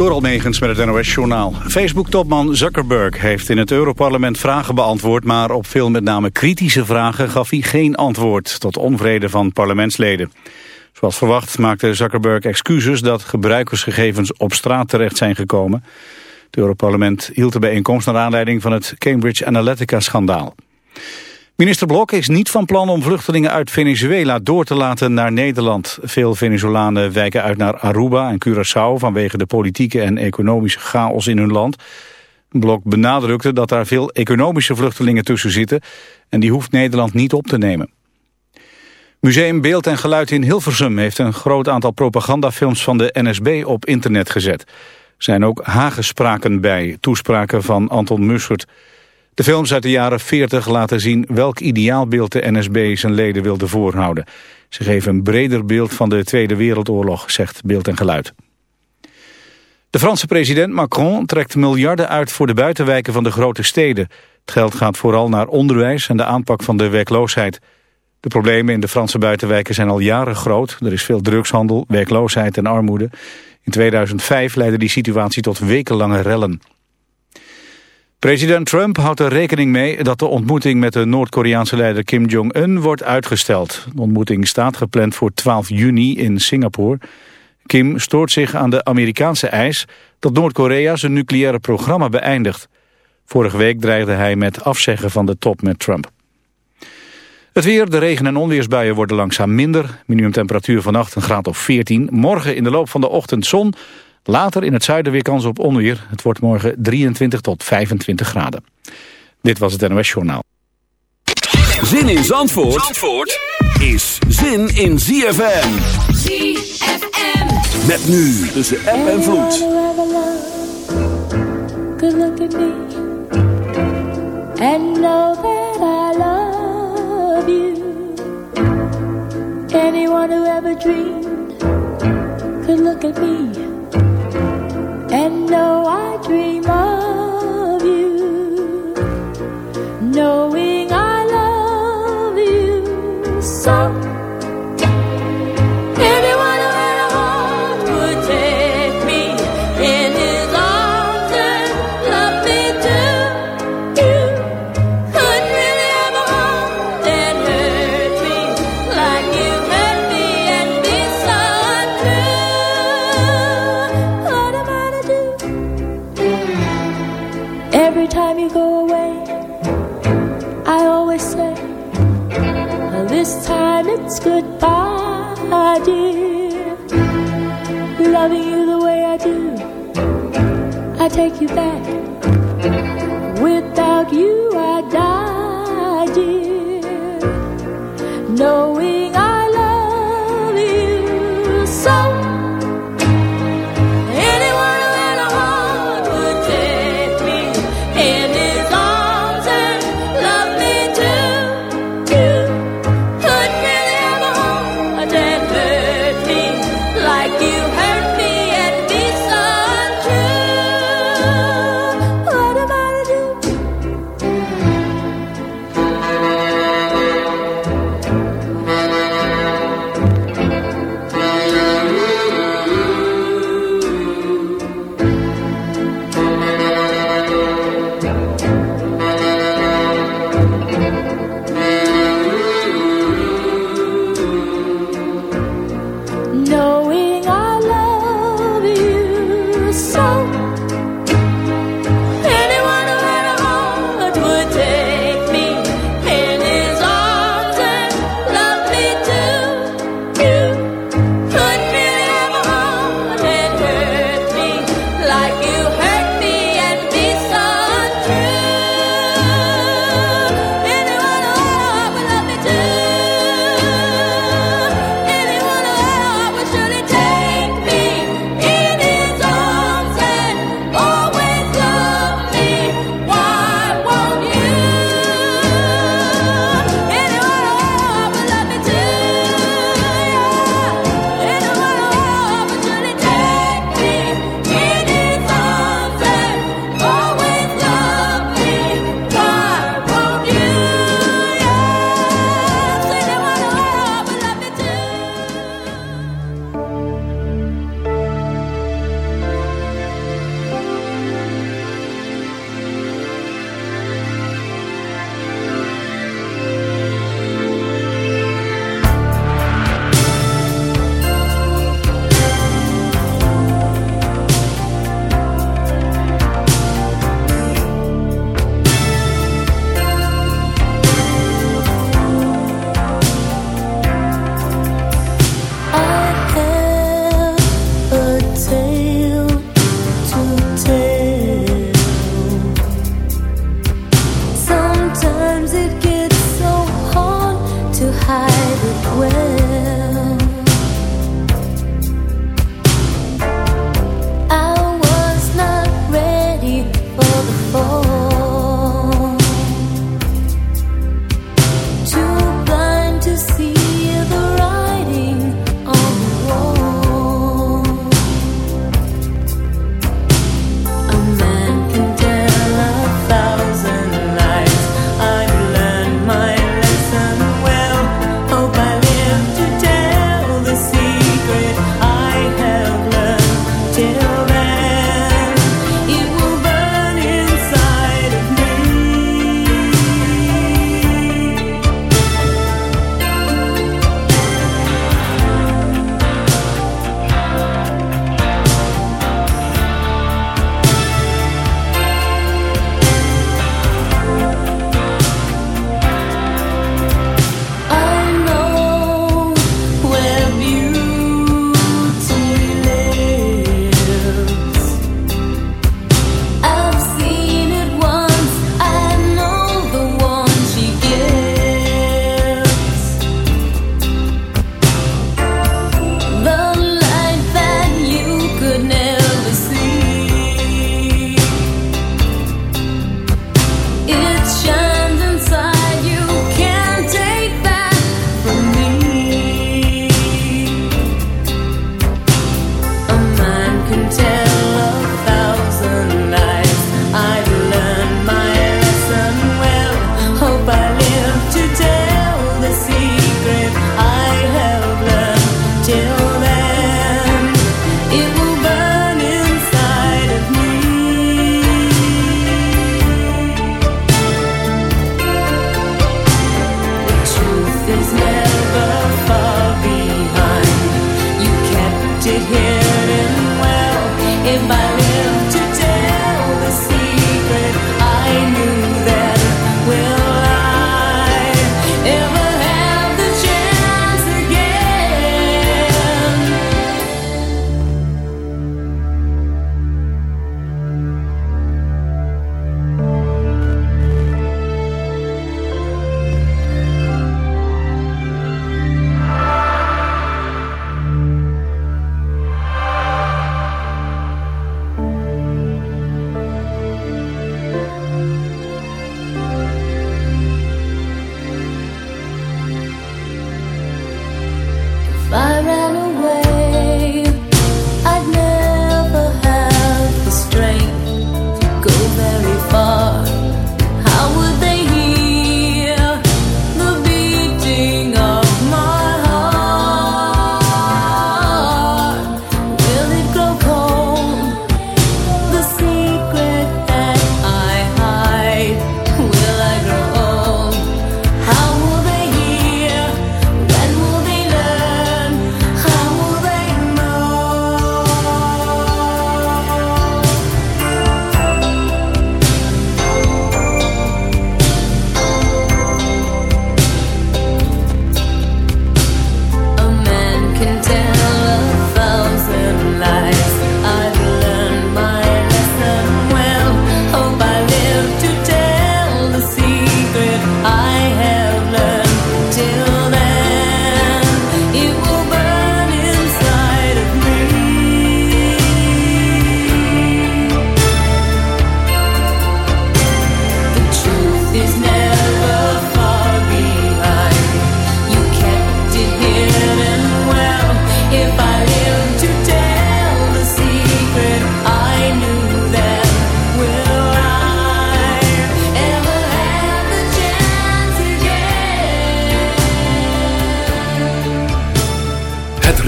Door Almegens met het NOS-journaal. Facebook-topman Zuckerberg heeft in het Europarlement vragen beantwoord... maar op veel met name kritische vragen gaf hij geen antwoord... tot onvrede van parlementsleden. Zoals verwacht maakte Zuckerberg excuses... dat gebruikersgegevens op straat terecht zijn gekomen. Het Europarlement hield de bijeenkomst naar aanleiding van het Cambridge Analytica-schandaal. Minister Blok is niet van plan om vluchtelingen uit Venezuela door te laten naar Nederland. Veel Venezolanen wijken uit naar Aruba en Curaçao vanwege de politieke en economische chaos in hun land. Blok benadrukte dat daar veel economische vluchtelingen tussen zitten en die hoeft Nederland niet op te nemen. Museum Beeld en Geluid in Hilversum heeft een groot aantal propagandafilms van de NSB op internet gezet. Er zijn ook hagespraken bij, toespraken van Anton Mussert. De films uit de jaren 40 laten zien welk ideaalbeeld de NSB zijn leden wilde voorhouden. Ze geven een breder beeld van de Tweede Wereldoorlog, zegt Beeld en Geluid. De Franse president Macron trekt miljarden uit voor de buitenwijken van de grote steden. Het geld gaat vooral naar onderwijs en de aanpak van de werkloosheid. De problemen in de Franse buitenwijken zijn al jaren groot. Er is veel drugshandel, werkloosheid en armoede. In 2005 leidde die situatie tot wekenlange rellen. President Trump houdt er rekening mee dat de ontmoeting met de Noord-Koreaanse leider Kim Jong-un wordt uitgesteld. De ontmoeting staat gepland voor 12 juni in Singapore. Kim stoort zich aan de Amerikaanse eis dat Noord-Korea zijn nucleaire programma beëindigt. Vorige week dreigde hij met afzeggen van de top met Trump. Het weer, de regen- en onweersbuien worden langzaam minder. Minimumtemperatuur vannacht een graad of 14. Morgen in de loop van de ochtend zon... Later in het zuiden weer kans op onweer. Het wordt morgen 23 tot 25 graden. Dit was het NOS Journaal. Zin in Zandvoort, Zandvoort is zin in ZFM. ZFM. Met nu tussen app en vloed. Good look at me. And know that I love you. Anyone who ever dreamed could look at me. And know I dream of you, knowing take you back.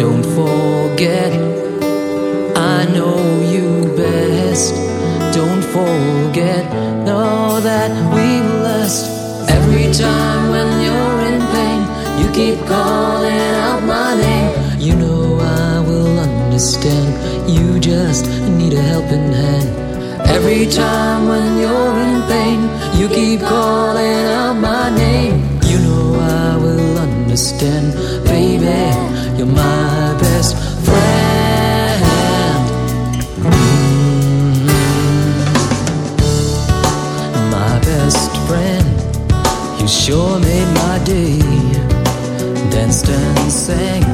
Don't forget, I know you best. Don't forget, know that we last. Every time when you're in pain, you keep calling out my name. You know I will understand. You just need a helping hand. Every time when you're in pain, you keep calling out my name. You know I will understand, baby. You're my best friend. Mm. My best friend, you sure made my day. Danced and sang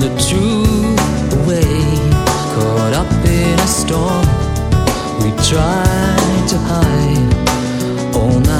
the truth away. Caught up in a storm. We tried to hide all night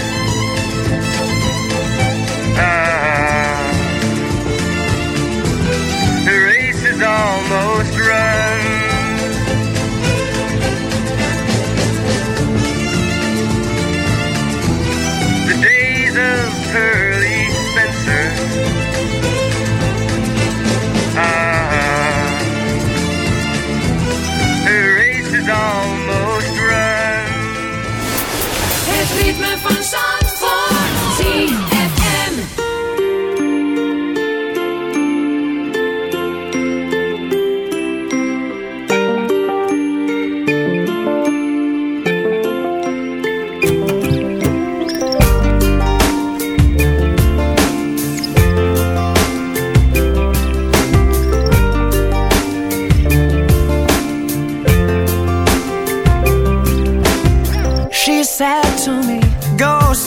Is almost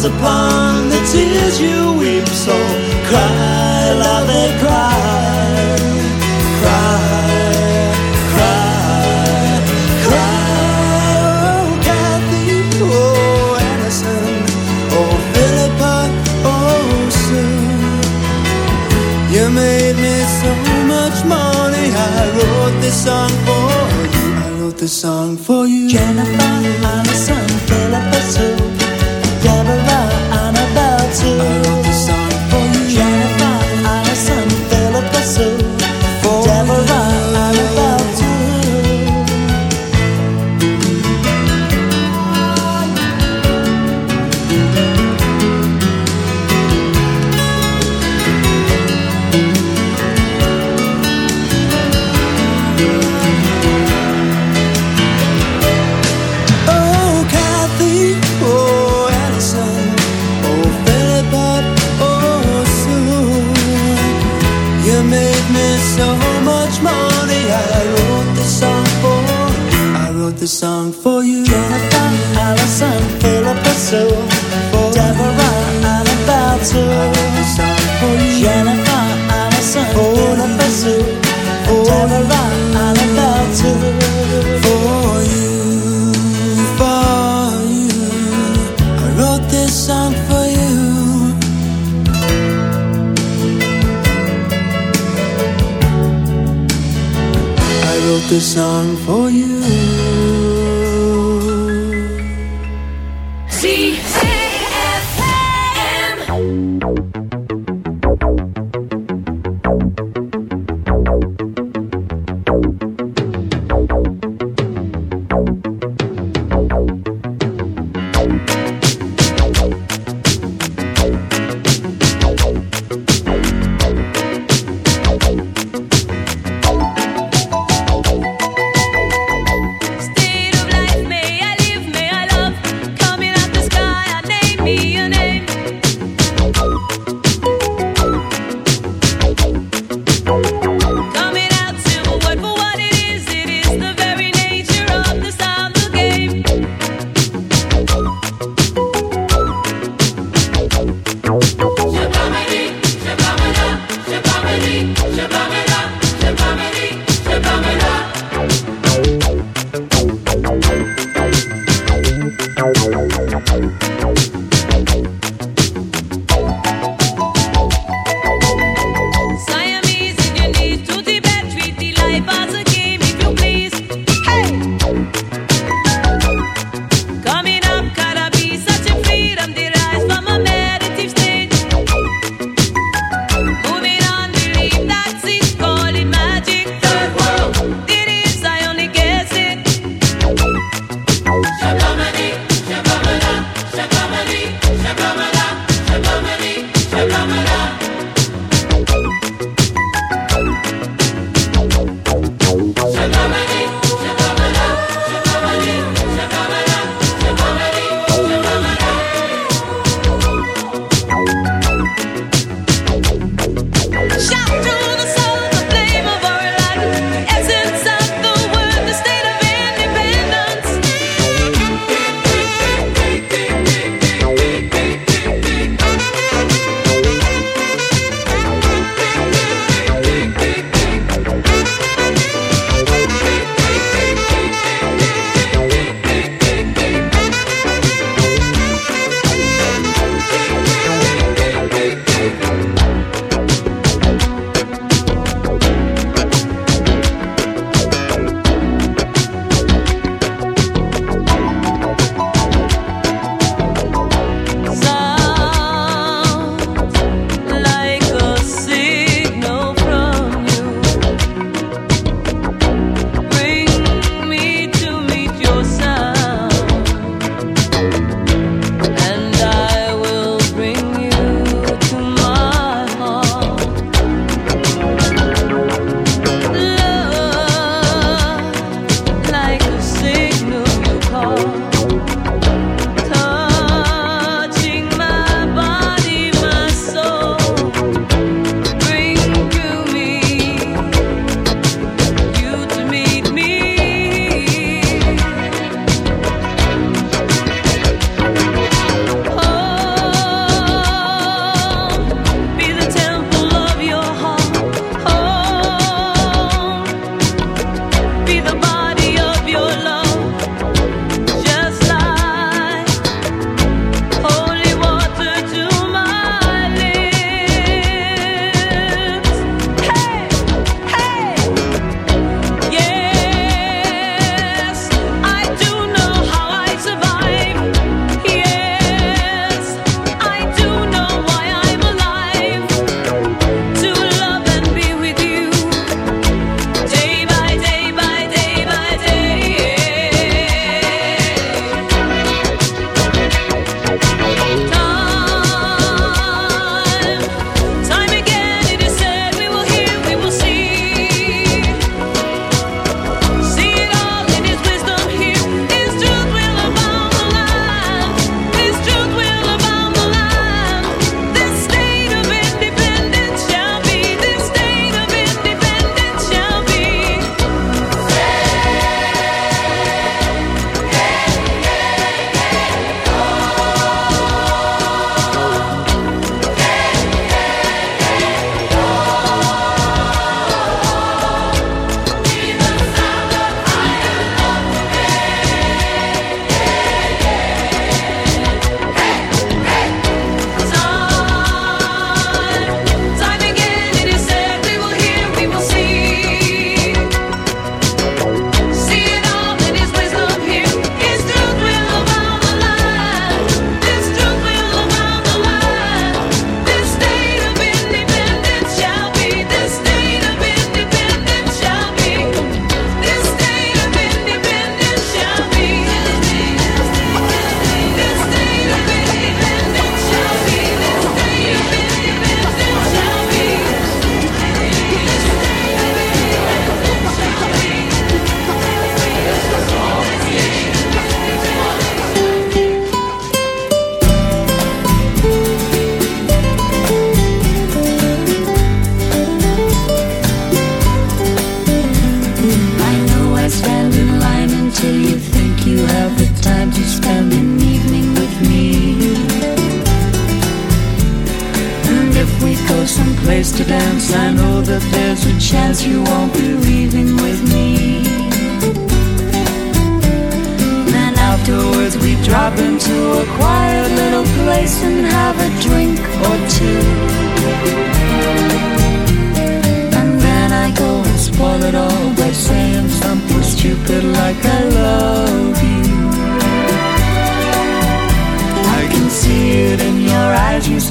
hands upon the tears you weep so cry love cry cry this song for you. I wrote this song for you. Jennifer Allison, Philippa Sue.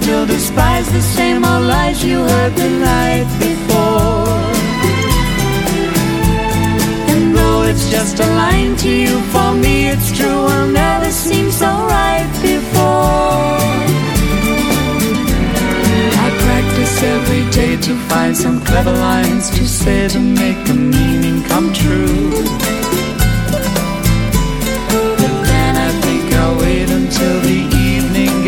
you'll despise the same old lies you heard the night before. And though it's just a line to you, for me it's true, will never seem so right before. I practice every day to find some clever lines to say to make the meaning come true.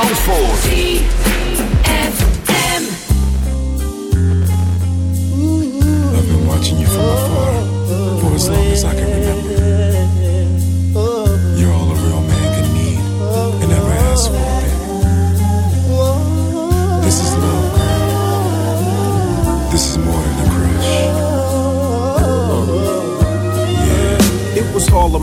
I've been watching you from afar for as long as I can remember.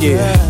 Yeah.